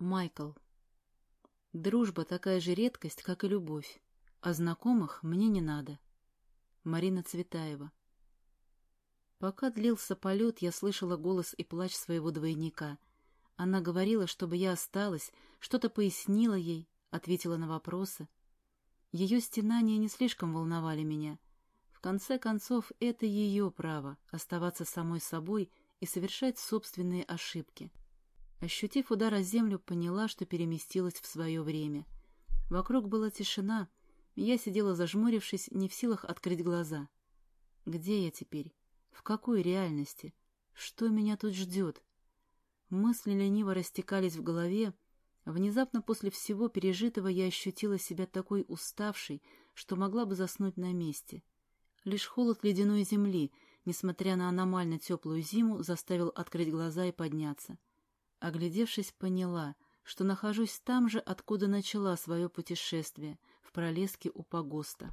Майкл. Дружба такая же редкость, как и любовь, а знакомых мне не надо. Марина Цветаева. Пока длился полет, я слышала голос и плач своего двойника. Она говорила, чтобы я осталась, что-то пояснила ей, ответила на вопросы. Ее стенания не слишком волновали меня. В конце концов, это ее право — оставаться самой собой и совершать собственные ошибки. Ощутив удар о землю, поняла, что переместилась в свое время. Вокруг была тишина, я сидела зажмурившись, не в силах открыть глаза. Где я теперь? В какой реальности? Что меня тут ждет? Мысли лениво растекались в голове. Внезапно после всего пережитого я ощутила себя такой уставшей, что могла бы заснуть на месте. Лишь холод ледяной земли, несмотря на аномально теплую зиму, заставил открыть глаза и подняться. Оглядевшись, поняла, что нахожусь там же, откуда начала свое путешествие, в пролеске у погоста.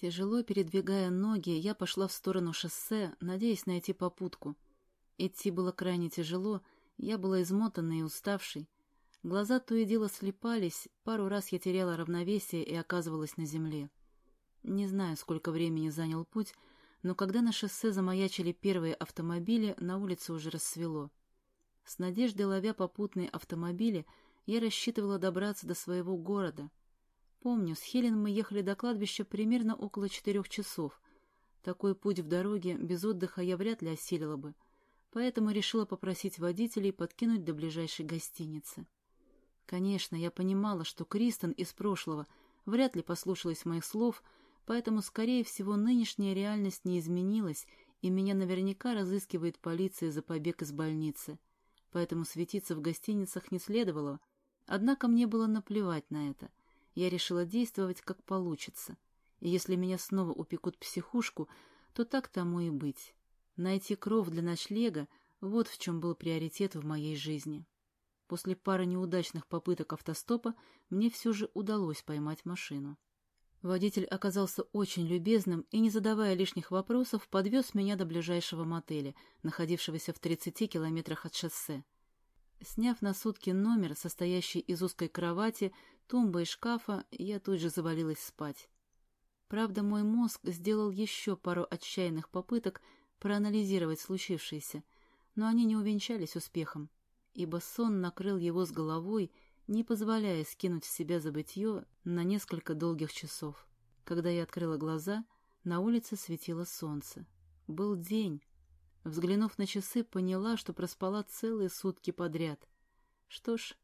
Тяжело передвигая ноги, я пошла в сторону шоссе, надеясь найти попутку. Идти было крайне тяжело, я была измотанной и уставшей. Глаза то и дело слепались, пару раз я теряла равновесие и оказывалась на земле. Не знаю, сколько времени занял путь, но когда на шоссе замаячили первые автомобили, на улице уже рассвело. С надеждой ловя попутные автомобили, я рассчитывала добраться до своего города — Помню, с Хелен мы ехали до кладбища примерно около четырех часов. Такой путь в дороге без отдыха я вряд ли осилила бы, поэтому решила попросить водителей подкинуть до ближайшей гостиницы. Конечно, я понимала, что Кристен из прошлого вряд ли послушалась моих слов, поэтому, скорее всего, нынешняя реальность не изменилась, и меня наверняка разыскивает полиция за побег из больницы. Поэтому светиться в гостиницах не следовало, однако мне было наплевать на это — я решила действовать как получится. И если меня снова упекут психушку, то так тому и быть. Найти кров для ночлега — вот в чем был приоритет в моей жизни. После пары неудачных попыток автостопа мне все же удалось поймать машину. Водитель оказался очень любезным и, не задавая лишних вопросов, подвез меня до ближайшего мотеля, находившегося в 30 километрах от шоссе. Сняв на сутки номер, состоящий из узкой кровати, тумбы и шкафа, я тут же завалилась спать. Правда, мой мозг сделал еще пару отчаянных попыток проанализировать случившееся, но они не увенчались успехом, ибо сон накрыл его с головой, не позволяя скинуть с себя забытье на несколько долгих часов. Когда я открыла глаза, на улице светило солнце. Был день, Взглянув на часы, поняла, что проспала целые сутки подряд. Что ж,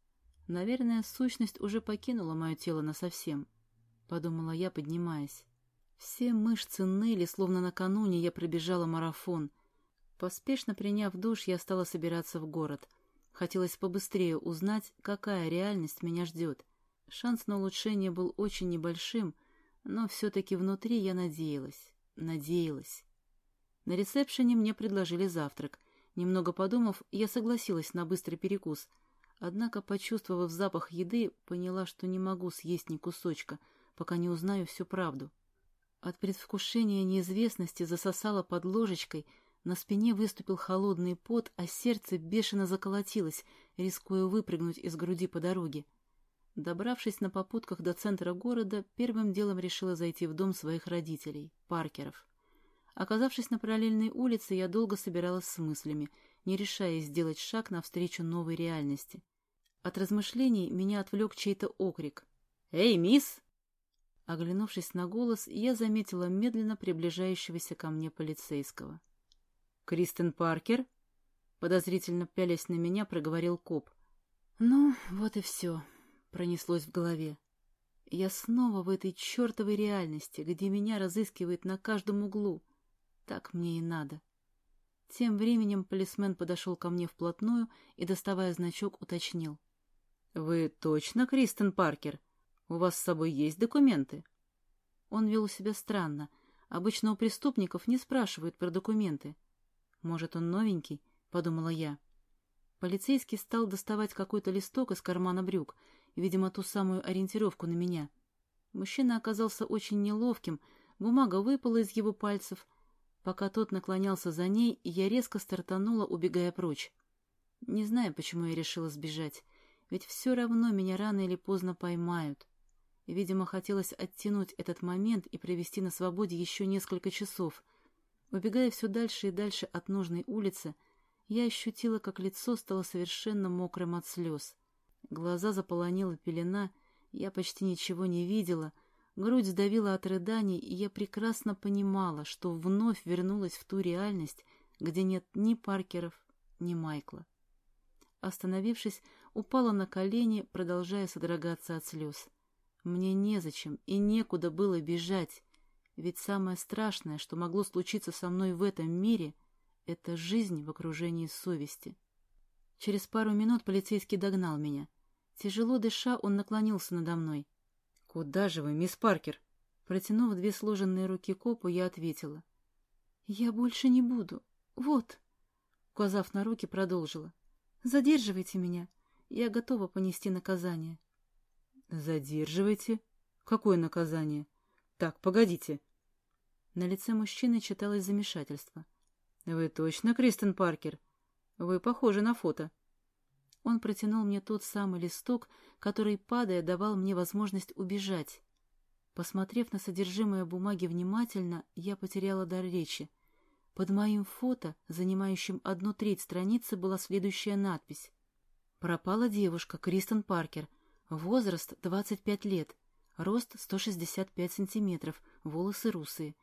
наверное, сущность уже покинула мое тело насовсем, — подумала я, поднимаясь. Все мышцы ныли, словно накануне я пробежала марафон. Поспешно приняв душ, я стала собираться в город. Хотелось побыстрее узнать, какая реальность меня ждет. Шанс на улучшение был очень небольшим, но все-таки внутри я надеялась, надеялась. На ресепшене мне предложили завтрак. Немного подумав, я согласилась на быстрый перекус. Однако, почувствовав запах еды, поняла, что не могу съесть ни кусочка, пока не узнаю всю правду. От предвкушения неизвестности засосала под ложечкой, на спине выступил холодный пот, а сердце бешено заколотилось, рискуя выпрыгнуть из груди по дороге. Добравшись на попутках до центра города, первым делом решила зайти в дом своих родителей, Паркеров. Оказавшись на параллельной улице, я долго собиралась с мыслями, не решаясь сделать шаг навстречу новой реальности. От размышлений меня отвлек чей-то окрик. «Эй, мисс!» Оглянувшись на голос, я заметила медленно приближающегося ко мне полицейского. «Кристен Паркер?» Подозрительно пялясь на меня, проговорил коп. «Ну, вот и все», — пронеслось в голове. «Я снова в этой чертовой реальности, где меня разыскивают на каждом углу». Так мне и надо. Тем временем полисмен подошел ко мне вплотную и, доставая значок, уточнил. — Вы точно Кристен Паркер? У вас с собой есть документы? Он вел себя странно. Обычно у преступников не спрашивают про документы. Может, он новенький? — подумала я. Полицейский стал доставать какой-то листок из кармана брюк, видимо, ту самую ориентировку на меня. Мужчина оказался очень неловким, бумага выпала из его пальцев — Пока тот наклонялся за ней, я резко стартанула, убегая прочь. Не знаю, почему я решила сбежать. ведь все равно меня рано или поздно поймают. Видимо, хотелось оттянуть этот момент и провести на свободе еще несколько часов. Убегая все дальше и дальше от нужной улицы, я ощутила, как лицо стало совершенно мокрым от слез. Глаза заполонила пелена, я почти ничего не видела, грудь сдавила от рыданий, и я прекрасно понимала, что вновь вернулась в ту реальность, где нет ни Паркеров, ни Майкла. Остановившись, упала на колени, продолжая содрогаться от слез. Мне незачем и некуда было бежать, ведь самое страшное, что могло случиться со мной в этом мире, это жизнь в окружении совести. Через пару минут полицейский догнал меня. Тяжело дыша, он наклонился надо мной. — Куда же вы, мисс Паркер? Протянув две сложенные руки копу, я ответила. — Я больше не буду. Вот. Указав на руки, продолжила. — Задерживайте меня. Я готова понести наказание. — «Задерживайте? Какое наказание? Так, погодите». На лице мужчины читалось замешательство. «Вы точно Кристен Паркер? Вы похожи на фото». Он протянул мне тот самый листок, который, падая, давал мне возможность убежать. Посмотрев на содержимое бумаги внимательно, я потеряла дар речи. Под моим фото, занимающим одну треть страницы, была следующая надпись. «Пропала девушка, Кристен Паркер. Возраст 25 лет, рост 165 сантиметров, волосы русые.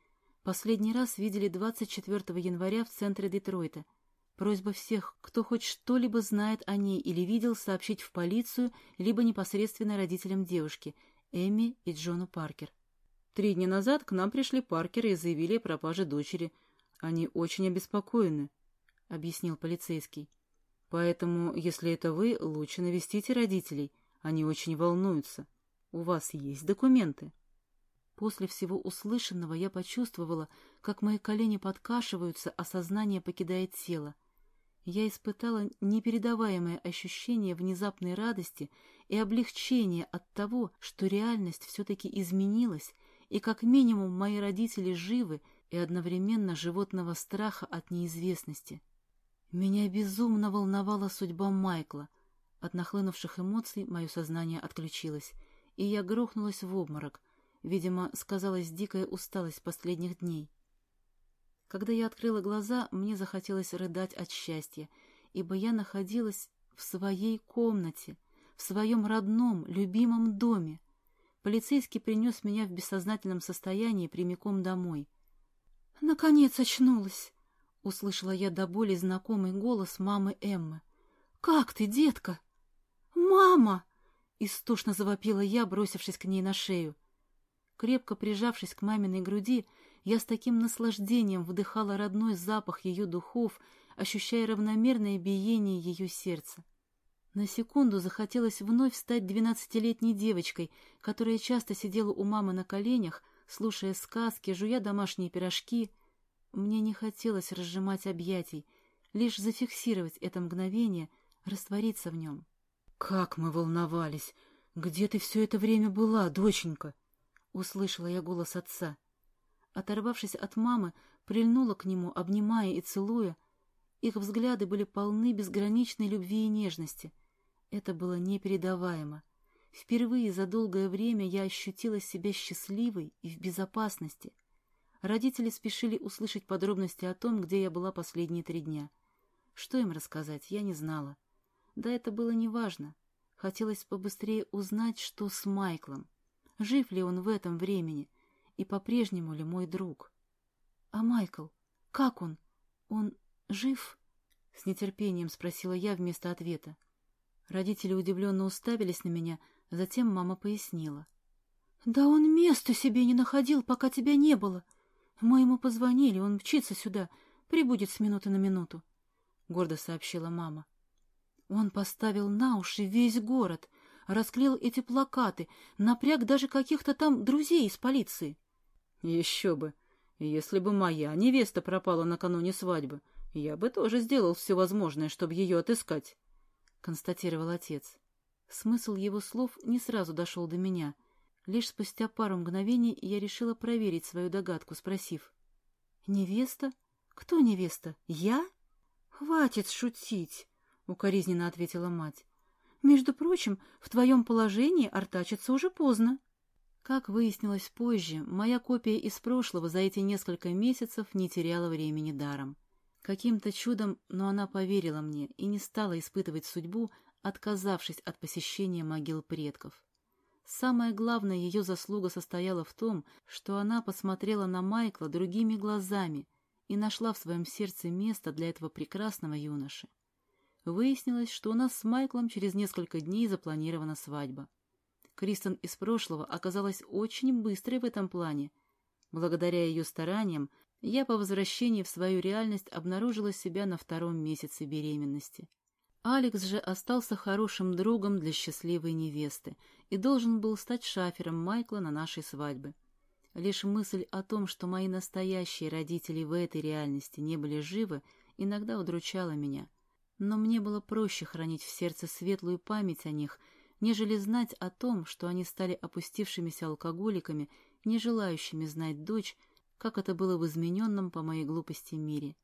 Последний раз видели 24 января в центре Детройта. Просьба всех, кто хоть что-либо знает о ней или видел, сообщить в полицию, либо непосредственно родителям девушки, Эми и Джону Паркер. Три дня назад к нам пришли Паркеры и заявили о пропаже дочери. Они очень обеспокоены, — объяснил полицейский. Поэтому, если это вы, лучше навестите родителей — они очень волнуются. У вас есть документы?» После всего услышанного я почувствовала, как мои колени подкашиваются, а сознание покидает тело. Я испытала непередаваемое ощущение внезапной радости и облегчения от того, что реальность все-таки изменилась, и как минимум мои родители живы, и одновременно животного страха от неизвестности. Меня безумно волновала судьба Майкла — от нахлынувших эмоций мое сознание отключилось, и я грохнулась в обморок. Видимо, сказалась дикая усталость последних дней. Когда я открыла глаза, мне захотелось рыдать от счастья, ибо я находилась в своей комнате, в своем родном, любимом доме. Полицейский принес меня в бессознательном состоянии прямиком домой. «Наконец очнулась!» — услышала я до боли знакомый голос мамы Эммы. «Как ты, детка?» «Мама!» — истошно завопила я, бросившись к ней на шею. Крепко прижавшись к маминой груди, я с таким наслаждением вдыхала родной запах ее духов, ощущая равномерное биение ее сердца. На секунду захотелось вновь стать двенадцатилетней девочкой, которая часто сидела у мамы на коленях, слушая сказки, жуя домашние пирожки. Мне не хотелось разжимать объятий, лишь зафиксировать это мгновение, раствориться в нем. «Как мы волновались! Где ты все это время была, доченька?» Услышала я голос отца. Оторвавшись от мамы, прильнула к нему, обнимая и целуя. Их взгляды были полны безграничной любви и нежности. Это было непередаваемо. Впервые за долгое время я ощутила себя счастливой и в безопасности. Родители спешили услышать подробности о том, где я была последние три дня. Что им рассказать, я не знала. Да это было неважно. Хотелось побыстрее узнать, что с Майклом. Жив ли он в этом времени? И по-прежнему ли мой друг? А Майкл? Как он? Он жив? С нетерпением спросила я вместо ответа. Родители удивленно уставились на меня, затем мама пояснила. «Да он места себе не находил, пока тебя не было. Мы ему позвонили, он мчится сюда, прибудет с минуты на минуту», — гордо сообщила мама. Он поставил на уши весь город, расклеил эти плакаты, напряг даже каких-то там друзей из полиции. Еще бы! Если бы моя невеста пропала накануне свадьбы, я бы тоже сделал все возможное, чтобы ее отыскать, — констатировал отец. Смысл его слов не сразу дошел до меня. Лишь спустя пару мгновений я решила проверить свою догадку, спросив. — Невеста? Кто невеста? Я? — Хватит шутить! — укоризненно ответила мать. Между прочим, в твоем положении артачиться уже поздно. Как выяснилось позже, моя копия из прошлого за эти несколько месяцев не теряла времени даром. Каким-то чудом, но она поверила мне и не стала испытывать судьбу, отказавшись от посещения могил предков. Самая главная ее заслуга состояла в том, что она посмотрела на Майкла другими глазами и нашла в своем сердце место для этого прекрасного юноши. Выяснилось, что у нас с Майклом через несколько дней запланирована свадьба. Кристен из прошлого оказалась очень быстрой в этом плане. Благодаря ее стараниям я по возвращении в свою реальность обнаружила себя на втором месяце беременности. Алекс же остался хорошим другом для счастливой невесты и должен был стать шафером Майкла на нашей свадьбе. Лишь мысль о том, что мои настоящие родители в этой реальности не были живы, иногда удручала меня. Но мне было проще хранить в сердце светлую память о них — нежели знать о том, что они стали опустившимися алкоголиками, не желающими знать дочь, как это было в измененном по моей глупости мире.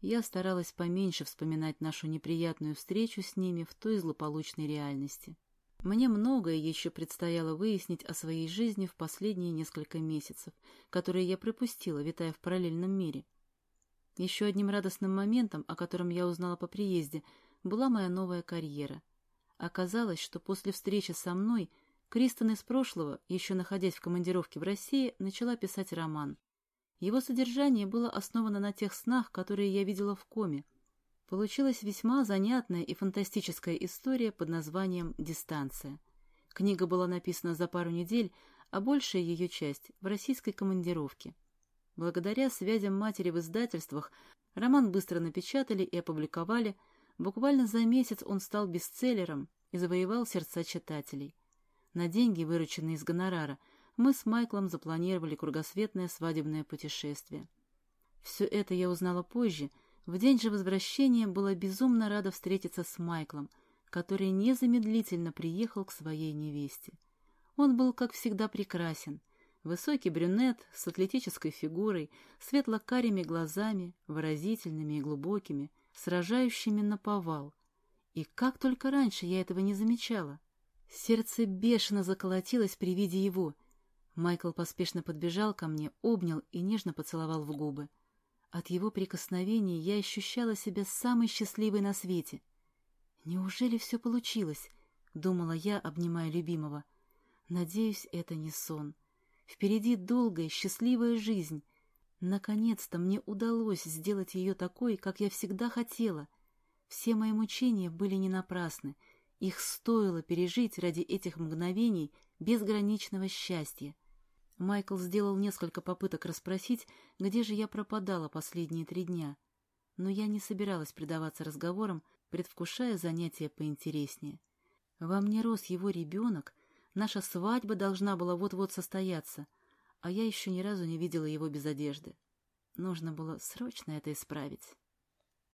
Я старалась поменьше вспоминать нашу неприятную встречу с ними в той злополучной реальности. Мне многое еще предстояло выяснить о своей жизни в последние несколько месяцев, которые я пропустила, витая в параллельном мире. Еще одним радостным моментом, о котором я узнала по приезде, была моя новая карьера. Оказалось, что после встречи со мной Кристен из прошлого, еще находясь в командировке в России, начала писать роман. Его содержание было основано на тех снах, которые я видела в коме. Получилась весьма занятная и фантастическая история под названием «Дистанция». Книга была написана за пару недель, а большая ее часть — в российской командировке. Благодаря связям матери в издательствах роман быстро напечатали и опубликовали — Буквально за месяц он стал бестселлером и завоевал сердца читателей. На деньги, вырученные из гонорара, мы с Майклом запланировали кругосветное свадебное путешествие. Все это я узнала позже. В день же возвращения была безумно рада встретиться с Майклом, который незамедлительно приехал к своей невесте. Он был, как всегда, прекрасен. Высокий брюнет с атлетической фигурой, светло-карими глазами, выразительными и глубокими, сражающими на повал. И как только раньше я этого не замечала. Сердце бешено заколотилось при виде его. Майкл поспешно подбежал ко мне, обнял и нежно поцеловал в губы. От его прикосновений я ощущала себя самой счастливой на свете. «Неужели все получилось?» — думала я, обнимая любимого. «Надеюсь, это не сон. Впереди долгая, счастливая жизнь, Наконец-то мне удалось сделать ее такой, как я всегда хотела. Все мои мучения были не напрасны. Их стоило пережить ради этих мгновений безграничного счастья. Майкл сделал несколько попыток расспросить, где же я пропадала последние три дня. Но я не собиралась предаваться разговорам, предвкушая занятия поинтереснее. Во мне рос его ребенок, наша свадьба должна была вот-вот состояться — а я еще ни разу не видела его без одежды. Нужно было срочно это исправить.